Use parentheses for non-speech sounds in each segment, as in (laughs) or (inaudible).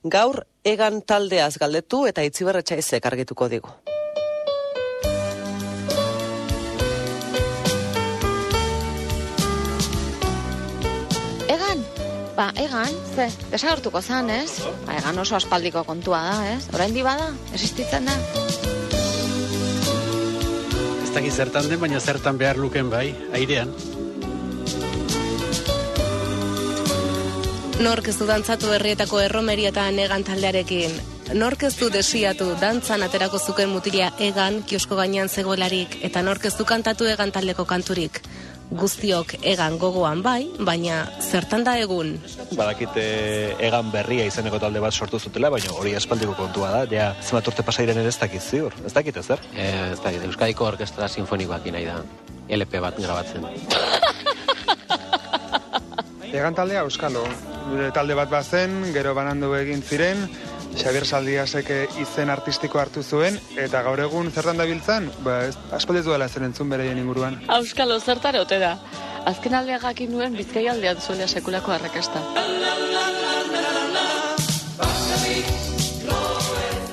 Gaur egan taldeaz galdetu eta itziberretxaizek argituko digu. Egan, ba, egan, ze, desagertuko zan, ez? Ba, egan oso aspaldiko kontua da, ez? Orain di bada, existitzen da. Ez dakit zertan den, baina zertan behar luken bai, airean. Nork ez du dantzatu herrietako erromeria eta negan taldearekin. Nork ez du desiatu dantzan aterako zuken mutilia egan kiosko gainean zegoelarik eta nork ez du kantatu egan taldeko kanturik. Guztiok egan gogoan bai, baina zertan da egun. badakite egan berria izeneko talde bat sortu zutela, baina hori espaldiko kontua da, ja zenbat urte pasairen ere ez dakit ziur, ez dakit ezer. E, ez dakit, Euskadiko Orkestra Sinfonikoak nahi da. LP bat grabatzen. Egan taldea Euskalo. Gure talde bat bazen, gero banandu egin ziren, Xabier Saldiasek izen artistiko hartu zuen, eta gaur egun zertan dabiltzan, ba, ez, aspaldiz duela zer entzun bereien inguruan. Auskalo zertare ote da. Azken aldea jakin nuen bizkai aldean zuela sekulako arrakasta.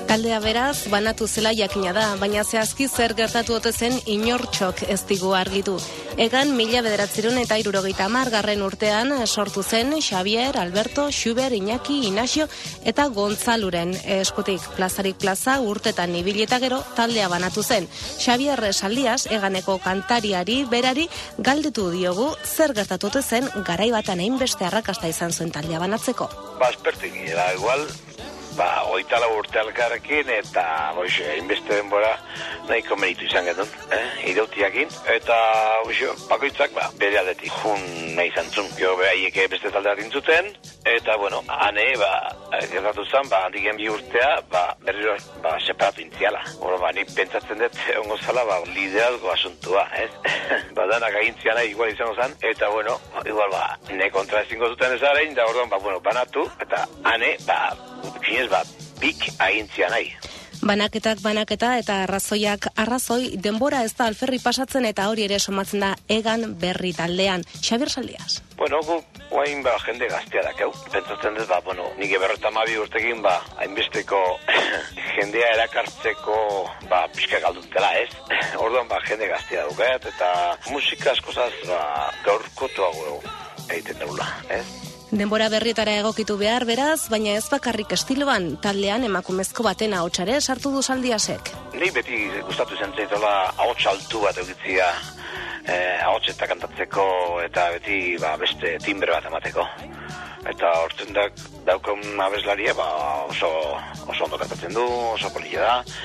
Taldea beraz, banatu zela jakina da, baina zehazki zer gertatu ote zen inortxok ez digu argitu. Egan mila bederatzerun eta irurogeita garren urtean sortu zen Xavier, Alberto, Xuber, Iñaki, Inasio eta Gonzaluren eskutik plazarik plaza urtetan ibili eta gero taldea banatu zen. Xavier Saldias, eganeko kantariari, berari, galdetu diogu zer gertatu ote zen garai batan hainbeste arrakasta izan zuen taldea banatzeko. Ba, espertik, da, igual, ba, oitala urte alkarrekin, eta, boix, inbeste denbora, nahiko meritu izan genuen, eh, idautiakin, eta, boix, bakoitzak, ba, bere aldetik, jun nahi zantzun, jo, behaiek beste talde intzuten, eta, bueno, hane, ba, gertatu zen, ba, handiken bi urtea, ba, berriro, ba, separatu intziala. Hora, ba, nik pentsatzen dut, ongo zala, ba, liderazgo asuntua, ez? (laughs) ba, danak agintziana igual izango zen, eta, bueno, igual, ba, ne kontra ezingo zuten ez da, orduan, ba, bueno, banatu, eta, hane, ba, gutxienez, ba, bik agintzia nahi. Banaketak banaketa eta arrazoiak arrazoi denbora ez da alferri pasatzen eta hori ere somatzen da egan berri taldean. Xabier Saldias. Bueno, gu, guain, ba, jende gaztea dakeu. Pentsatzen dut, ba, bueno, nik eberreta mabi urtekin, ba, hainbesteko (laughs) jendea erakartzeko, ba, pixka galdutela, ez? (clears throat) Orduan, ba, jende gaztea duket, eta musika askozaz, ba, gaurkotuago egiten daula, ez? Denbora berrietara egokitu behar beraz, baina ez bakarrik estiloan taldean emakumezko baten ahotsare sartu du saldiasek. Ni beti gustatu izan zaitola ahots altu bat eukitzia eh, ahots eta kantatzeko eta beti ba, beste timbre bat emateko. Eta hortzen da, daukon abeslaria ba, oso, oso ondo kantatzen du, oso polilla da.